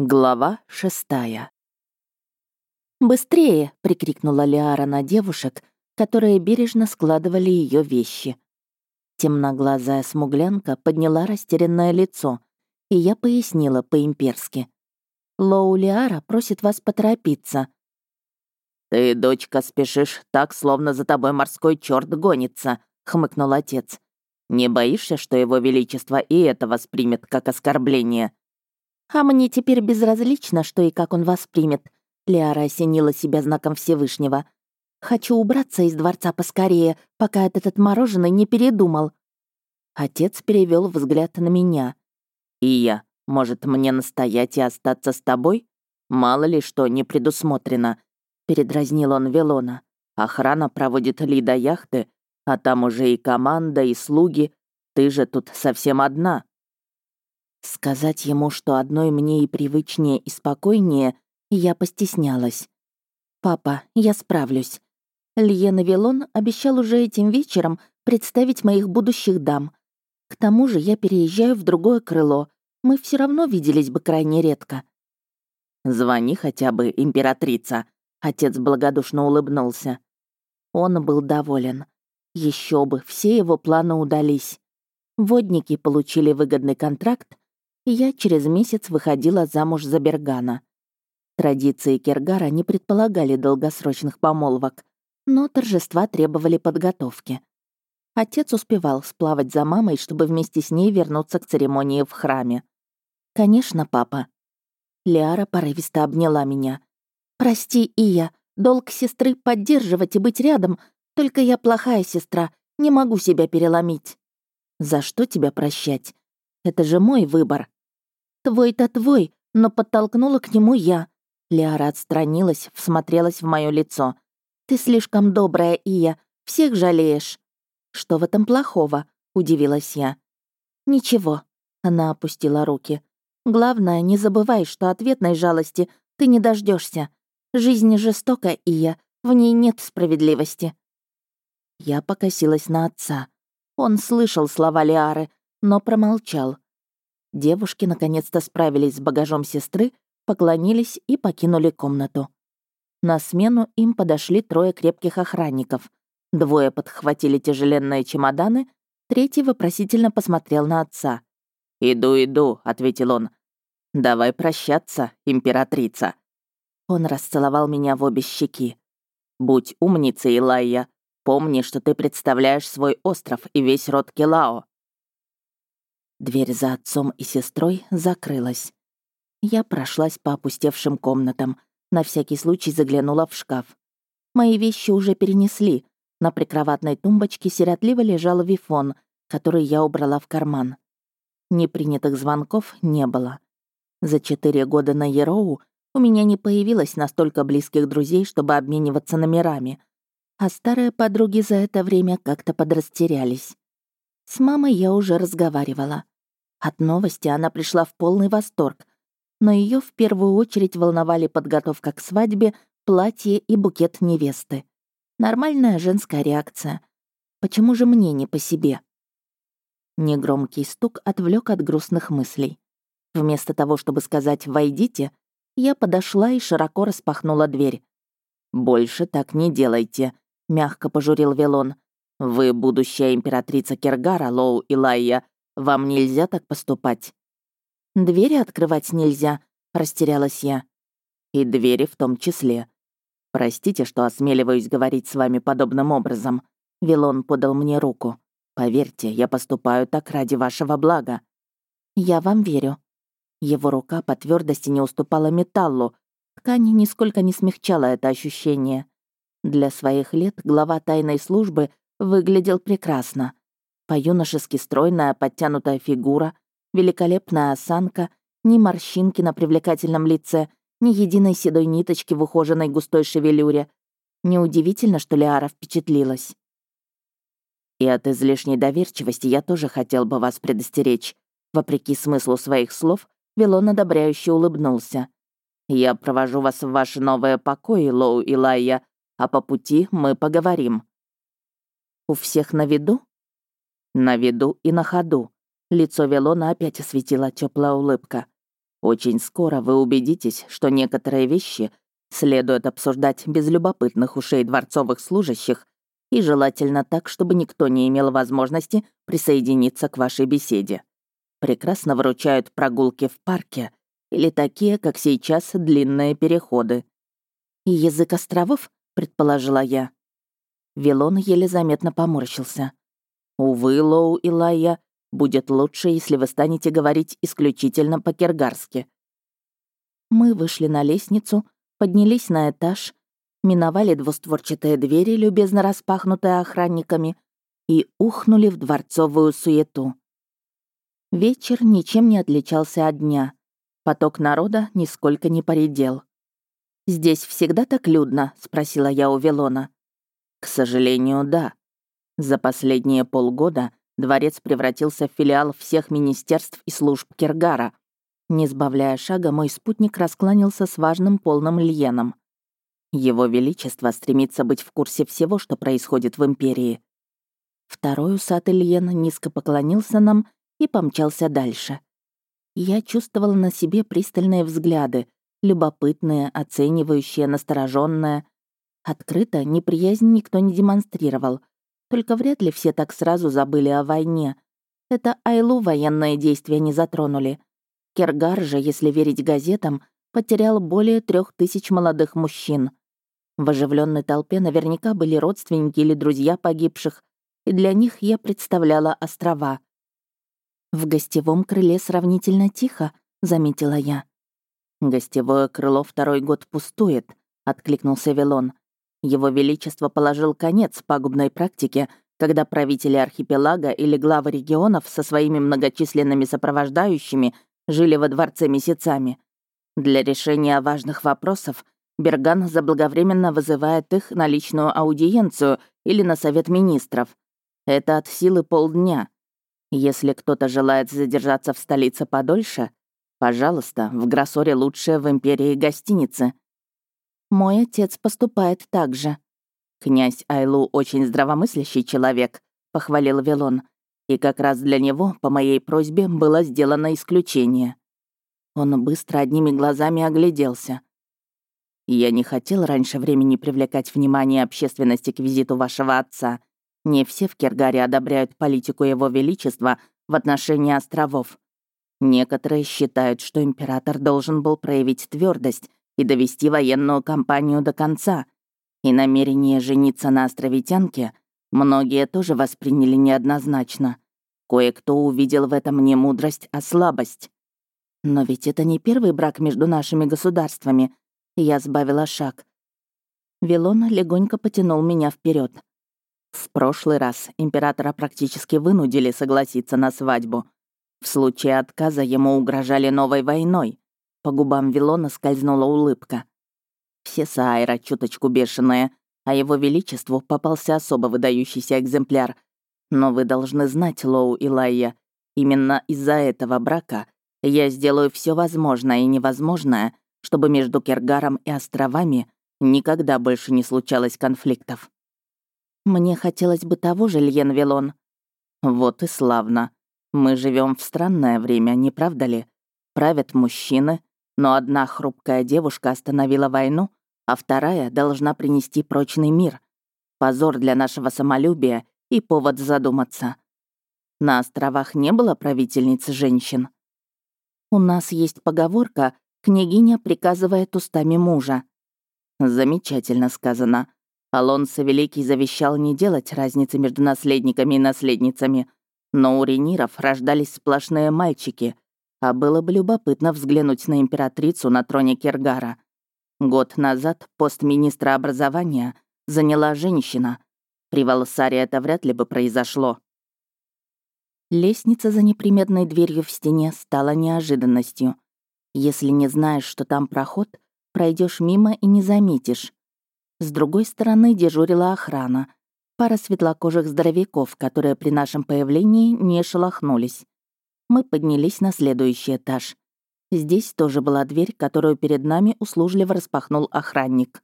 Глава шестая. «Быстрее!» — прикрикнула Лиара на девушек, которые бережно складывали ее вещи. Темноглазая смуглянка подняла растерянное лицо, и я пояснила по-имперски. «Лоу Лиара просит вас поторопиться». «Ты, дочка, спешишь так, словно за тобой морской черт гонится», — хмыкнул отец. «Не боишься, что его величество и это воспримет как оскорбление?» «А мне теперь безразлично, что и как он воспримет», — Лиара осенила себя знаком Всевышнего. «Хочу убраться из дворца поскорее, пока этот отмороженный не передумал». Отец перевел взгляд на меня. «И я, может, мне настоять и остаться с тобой? Мало ли что не предусмотрено», — передразнил он Велона. «Охрана проводит ли до яхты, а там уже и команда, и слуги. Ты же тут совсем одна». Сказать ему, что одной мне и привычнее, и спокойнее, я постеснялась. «Папа, я справлюсь. Льен Вилон обещал уже этим вечером представить моих будущих дам. К тому же я переезжаю в другое крыло. Мы все равно виделись бы крайне редко». «Звони хотя бы, императрица», — отец благодушно улыбнулся. Он был доволен. Еще бы, все его планы удались. Водники получили выгодный контракт, и я через месяц выходила замуж за Бергана. Традиции Кергара не предполагали долгосрочных помолвок, но торжества требовали подготовки. Отец успевал сплавать за мамой, чтобы вместе с ней вернуться к церемонии в храме. «Конечно, папа». Лиара порывисто обняла меня. «Прости, Ия, долг сестры поддерживать и быть рядом, только я плохая сестра, не могу себя переломить». «За что тебя прощать? Это же мой выбор». «Твой-то твой, но подтолкнула к нему я». Лиара отстранилась, всмотрелась в мое лицо. «Ты слишком добрая, Ия, всех жалеешь». «Что в этом плохого?» — удивилась я. «Ничего», — она опустила руки. «Главное, не забывай, что ответной жалости ты не дождешься. Жизнь жестока, Ия, в ней нет справедливости». Я покосилась на отца. Он слышал слова Лиары, но промолчал. Девушки наконец-то справились с багажом сестры, поклонились и покинули комнату. На смену им подошли трое крепких охранников. Двое подхватили тяжеленные чемоданы, третий вопросительно посмотрел на отца. «Иду, иду», — ответил он. «Давай прощаться, императрица». Он расцеловал меня в обе щеки. «Будь умницей, Илайя. Помни, что ты представляешь свой остров и весь род Келао. Дверь за отцом и сестрой закрылась. Я прошлась по опустевшим комнатам, на всякий случай заглянула в шкаф. Мои вещи уже перенесли. На прикроватной тумбочке сиротливо лежал вифон, который я убрала в карман. Непринятых звонков не было. За четыре года на Ероу у меня не появилось настолько близких друзей, чтобы обмениваться номерами, а старые подруги за это время как-то подрастерялись. С мамой я уже разговаривала. От новости она пришла в полный восторг, но ее в первую очередь волновали подготовка к свадьбе, платье и букет невесты. Нормальная женская реакция. Почему же мне не по себе? Негромкий стук отвлек от грустных мыслей. Вместо того, чтобы сказать «войдите», я подошла и широко распахнула дверь. «Больше так не делайте», — мягко пожурил Велон. «Вы будущая императрица Кергара, Лоу и Лайя. Вам нельзя так поступать». «Двери открывать нельзя», — растерялась я. «И двери в том числе. Простите, что осмеливаюсь говорить с вами подобным образом». Вилон подал мне руку. «Поверьте, я поступаю так ради вашего блага». «Я вам верю». Его рука по твердости не уступала металлу. Ткань нисколько не смягчала это ощущение. Для своих лет глава тайной службы выглядел прекрасно. По-юношески стройная подтянутая фигура, великолепная осанка, ни морщинки на привлекательном лице, ни единой седой ниточки в ухоженной густой шевелюре. Неудивительно, что Лиара впечатлилась. «И от излишней доверчивости я тоже хотел бы вас предостеречь». Вопреки смыслу своих слов, Вилон одобряюще улыбнулся. «Я провожу вас в ваши новые покои, Лоу и Лайя, а по пути мы поговорим». У всех на виду? На виду и на ходу. Лицо Велона опять осветила теплая улыбка. Очень скоро вы убедитесь, что некоторые вещи следует обсуждать без любопытных ушей дворцовых служащих и желательно так, чтобы никто не имел возможности присоединиться к вашей беседе. Прекрасно выручают прогулки в парке или такие, как сейчас, длинные переходы. «И язык островов?» — предположила я. Вилон еле заметно поморщился. «Увы, Лоу и Лайя, будет лучше, если вы станете говорить исключительно по-киргарски». Мы вышли на лестницу, поднялись на этаж, миновали двустворчатые двери, любезно распахнутые охранниками, и ухнули в дворцовую суету. Вечер ничем не отличался от дня. Поток народа нисколько не поредел. «Здесь всегда так людно?» — спросила я у Велона. К сожалению, да. За последние полгода дворец превратился в филиал всех министерств и служб Киргара. Не сбавляя шага, мой спутник раскланялся с важным полным льеном. Его Величество стремится быть в курсе всего, что происходит в Империи. Второй усатый льен низко поклонился нам и помчался дальше. Я чувствовала на себе пристальные взгляды, любопытные, оценивающие, настороженные. Открыто неприязнь никто не демонстрировал. Только вряд ли все так сразу забыли о войне. Это Айлу военные действия не затронули. Кергар же, если верить газетам, потерял более трех тысяч молодых мужчин. В оживленной толпе наверняка были родственники или друзья погибших, и для них я представляла острова. «В гостевом крыле сравнительно тихо», — заметила я. «Гостевое крыло второй год пустует», — откликнулся Вилон. Его Величество положил конец пагубной практике, когда правители архипелага или главы регионов со своими многочисленными сопровождающими жили во дворце месяцами. Для решения важных вопросов Берган заблаговременно вызывает их на личную аудиенцию или на совет министров. Это от силы полдня. Если кто-то желает задержаться в столице подольше, пожалуйста, в Гроссоре лучшая в империи гостиница — мой отец поступает так же». «Князь Айлу очень здравомыслящий человек», — похвалил Велон. «И как раз для него, по моей просьбе, было сделано исключение». Он быстро одними глазами огляделся. «Я не хотел раньше времени привлекать внимание общественности к визиту вашего отца. Не все в Кергаре одобряют политику его величества в отношении островов. Некоторые считают, что император должен был проявить твердость и довести военную кампанию до конца. И намерение жениться на островитянке многие тоже восприняли неоднозначно. Кое-кто увидел в этом не мудрость, а слабость. Но ведь это не первый брак между нашими государствами. Я сбавила шаг. Вилон легонько потянул меня вперед. В прошлый раз императора практически вынудили согласиться на свадьбу. В случае отказа ему угрожали новой войной. По губам Вилона скользнула улыбка. Все Саайра чуточку бешеные, а его величеству попался особо выдающийся экземпляр. Но вы должны знать, Лоу и Лайя, именно из-за этого брака я сделаю все возможное и невозможное, чтобы между Кергаром и островами никогда больше не случалось конфликтов. Мне хотелось бы того же, Льен Вилон. Вот и славно. Мы живем в странное время, не правда ли? Правят мужчины, но одна хрупкая девушка остановила войну, а вторая должна принести прочный мир. Позор для нашего самолюбия и повод задуматься. На островах не было правительниц женщин. У нас есть поговорка «Княгиня приказывает устами мужа». Замечательно сказано. Алонсо Великий завещал не делать разницы между наследниками и наследницами, но у рениров рождались сплошные мальчики — а было бы любопытно взглянуть на императрицу на троне Киргара. Год назад пост министра образования заняла женщина. При Валсаре это вряд ли бы произошло. Лестница за неприметной дверью в стене стала неожиданностью. Если не знаешь, что там проход, пройдешь мимо и не заметишь. С другой стороны дежурила охрана. Пара светлокожих здоровяков, которые при нашем появлении не шелохнулись мы поднялись на следующий этаж. Здесь тоже была дверь, которую перед нами услужливо распахнул охранник.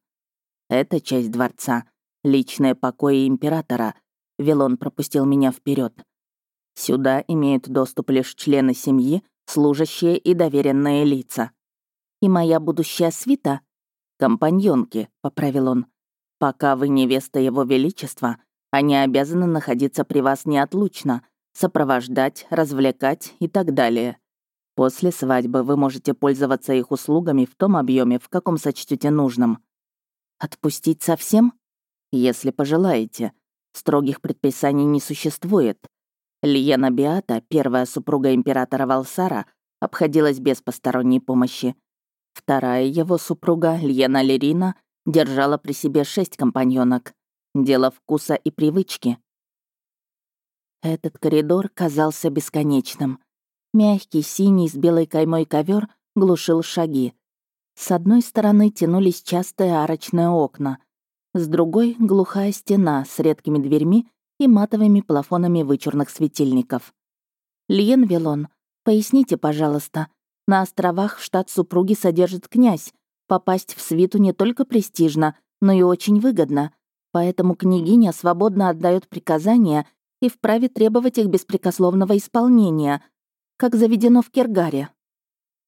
«Это часть дворца. Личные покои императора». Вилон пропустил меня вперед. Сюда имеют доступ лишь члены семьи, служащие и доверенные лица. И моя будущая свита? Компаньонки, поправил он. Пока вы невеста его величества, они обязаны находиться при вас неотлучно, сопровождать, развлекать и так далее. После свадьбы вы можете пользоваться их услугами в том объеме, в каком сочтете нужным. Отпустить совсем? Если пожелаете. Строгих предписаний не существует. Лиена Биата, первая супруга императора Валсара, обходилась без посторонней помощи. Вторая его супруга, Льена Лерина, держала при себе шесть компаньонок. Дело вкуса и привычки. Этот коридор казался бесконечным. Мягкий синий с белой каймой ковер глушил шаги. С одной стороны тянулись частые арочные окна, с другой — глухая стена с редкими дверьми и матовыми плафонами вычурных светильников. «Лиен Вилон, поясните, пожалуйста, на островах штат супруги содержит князь. Попасть в свиту не только престижно, но и очень выгодно, поэтому княгиня свободно отдает приказания и вправе требовать их беспрекословного исполнения — как заведено в Кергаре.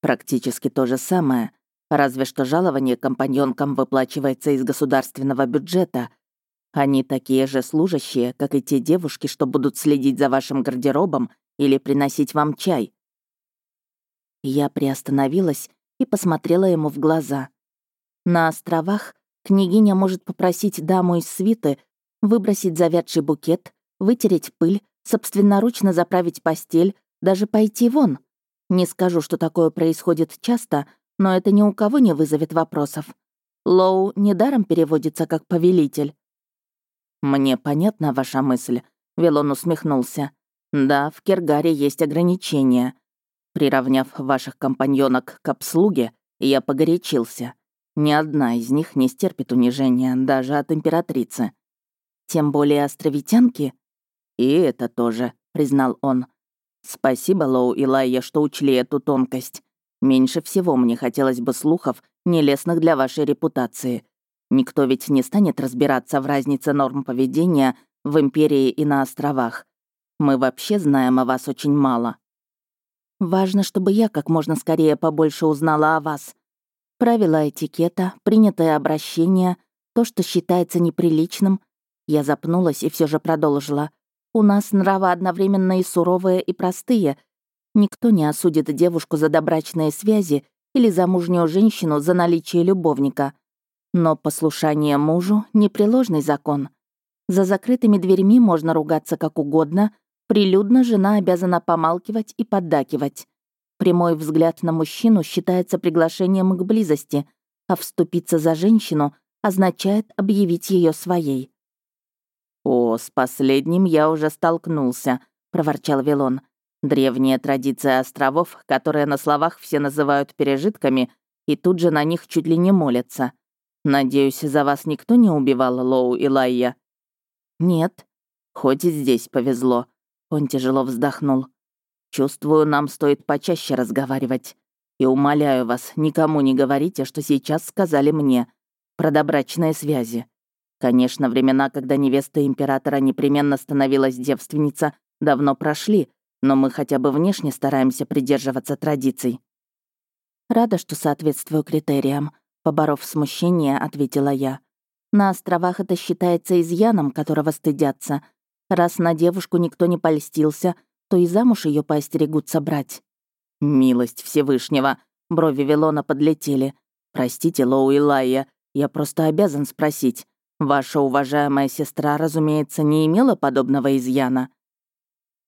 Практически то же самое, разве что жалование компаньонкам выплачивается из государственного бюджета. Они такие же служащие, как и те девушки, что будут следить за вашим гардеробом или приносить вам чай. Я приостановилась и посмотрела ему в глаза. На островах княгиня может попросить даму из свиты выбросить завядший букет, вытереть пыль, собственноручно заправить постель, даже пойти вон. Не скажу, что такое происходит часто, но это ни у кого не вызовет вопросов. Лоу недаром переводится как «повелитель». «Мне понятна ваша мысль», — Велон усмехнулся. «Да, в Кергаре есть ограничения. Приравняв ваших компаньонок к обслуге, я погорячился. Ни одна из них не стерпит унижения, даже от императрицы. Тем более островитянки?» «И это тоже», — признал он. Спасибо, Лоу и Лайя, что учли эту тонкость. Меньше всего мне хотелось бы слухов, нелестных для вашей репутации. Никто ведь не станет разбираться в разнице норм поведения в Империи и на островах. Мы вообще знаем о вас очень мало. Важно, чтобы я как можно скорее побольше узнала о вас. Правила этикета, принятое обращение, то, что считается неприличным. Я запнулась и все же продолжила. У нас нравы одновременно и суровые, и простые. Никто не осудит девушку за добрачные связи или замужнюю женщину за наличие любовника. Но послушание мужу — непреложный закон. За закрытыми дверьми можно ругаться как угодно, прилюдно жена обязана помалкивать и поддакивать. Прямой взгляд на мужчину считается приглашением к близости, а вступиться за женщину означает объявить ее своей. «О, с последним я уже столкнулся», — проворчал Вилон. «Древняя традиция островов, которые на словах все называют пережитками, и тут же на них чуть ли не молятся. Надеюсь, за вас никто не убивал Лоу и Лайя?» «Нет». «Хоть и здесь повезло». Он тяжело вздохнул. «Чувствую, нам стоит почаще разговаривать. И умоляю вас, никому не говорите, что сейчас сказали мне. Про добрачные связи. Конечно, времена, когда невеста императора непременно становилась девственница, давно прошли, но мы хотя бы внешне стараемся придерживаться традиций. «Рада, что соответствую критериям», — поборов смущение, ответила я. «На островах это считается изъяном, которого стыдятся. Раз на девушку никто не польстился, то и замуж ее поостерегутся брать». «Милость Всевышнего!» — брови Вилона подлетели. «Простите, Лоу и Лайя, я просто обязан спросить. Ваша уважаемая сестра, разумеется, не имела подобного изъяна.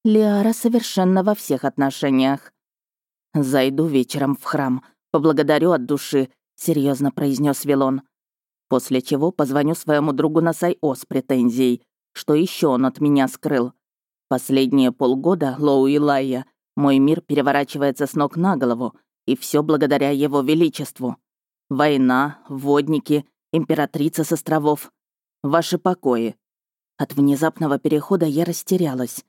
Лиара совершенно во всех отношениях. Зайду вечером в храм, поблагодарю от души, серьезно произнес Вилон. После чего позвоню своему другу на Сайо с претензией, что еще он от меня скрыл. Последние полгода, Лоу и Лайя, мой мир переворачивается с ног на голову, и все благодаря его величеству. Война, водники, императрица с островов. Ваши покои». От внезапного перехода я растерялась.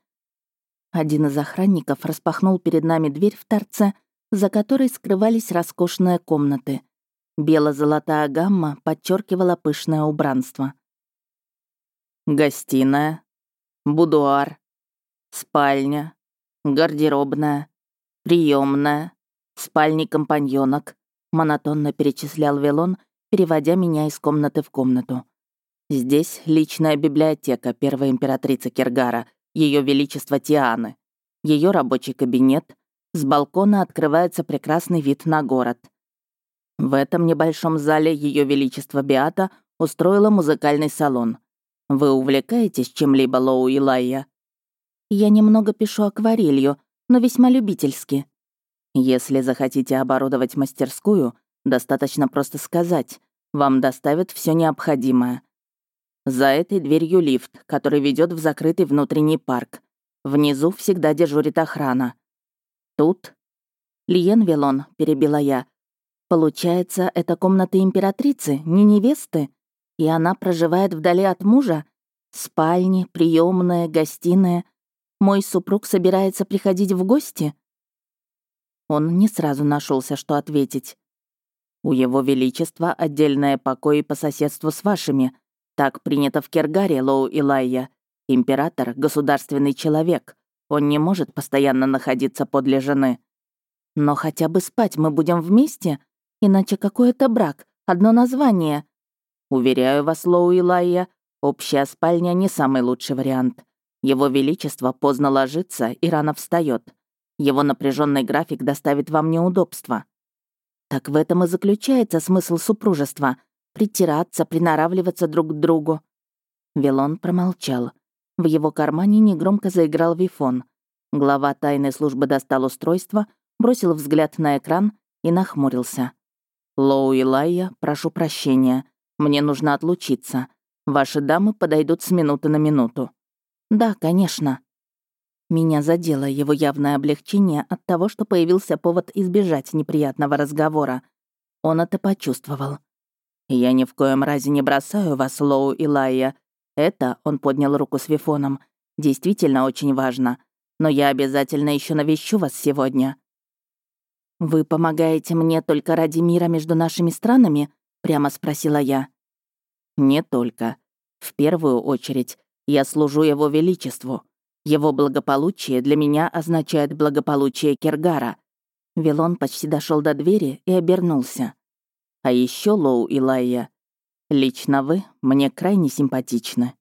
Один из охранников распахнул перед нами дверь в торце, за которой скрывались роскошные комнаты. Бело-золотая гамма подчеркивала пышное убранство. Гостиная, будуар, спальня, гардеробная. приемная, спальни компаньонок, монотонно перечислял Велон, переводя меня из комнаты в комнату. Здесь личная библиотека первой императрицы Киргара, Ее Величество Тианы, ее рабочий кабинет, с балкона открывается прекрасный вид на город. В этом небольшом зале Ее Величество Биата устроила музыкальный салон. Вы увлекаетесь чем-либо, Лоу и Лайя? Я немного пишу акварелью, но весьма любительски. Если захотите оборудовать мастерскую, достаточно просто сказать. Вам доставят все необходимое. За этой дверью лифт, который ведет в закрытый внутренний парк. Внизу всегда дежурит охрана. Тут... Лиен Велон, перебила я. Получается, это комната императрицы, не невесты? И она проживает вдали от мужа? Спальни, приемная, гостиная. Мой супруг собирается приходить в гости? Он не сразу нашелся, что ответить. У его величества отдельное покои по соседству с вашими. Так принято в Кергаре, Лоу Илайя. Император — государственный человек. Он не может постоянно находиться подле жены. Но хотя бы спать мы будем вместе, иначе какой это брак, одно название. Уверяю вас, Лоу Илайя, общая спальня не самый лучший вариант. Его Величество поздно ложится и рано встает. Его напряженный график доставит вам неудобства. Так в этом и заключается смысл супружества — притираться, приноравливаться друг к другу. Вилон промолчал. В его кармане негромко заиграл вифон. Глава тайной службы достал устройство, бросил взгляд на экран и нахмурился. «Лоу и Лайя, прошу прощения. Мне нужно отлучиться. Ваши дамы подойдут с минуты на минуту». «Да, конечно». Меня задело его явное облегчение от того, что появился повод избежать неприятного разговора. Он это почувствовал. «Я ни в коем разе не бросаю вас, Лоу и Лайя. Это, — он поднял руку с вифоном, — действительно очень важно. Но я обязательно еще навещу вас сегодня». «Вы помогаете мне только ради мира между нашими странами?» — прямо спросила я. «Не только. В первую очередь я служу Его Величеству. Его благополучие для меня означает благополучие Киргара». Вилон почти дошел до двери и обернулся. «А еще Лоу и Лайя, лично вы мне крайне симпатичны».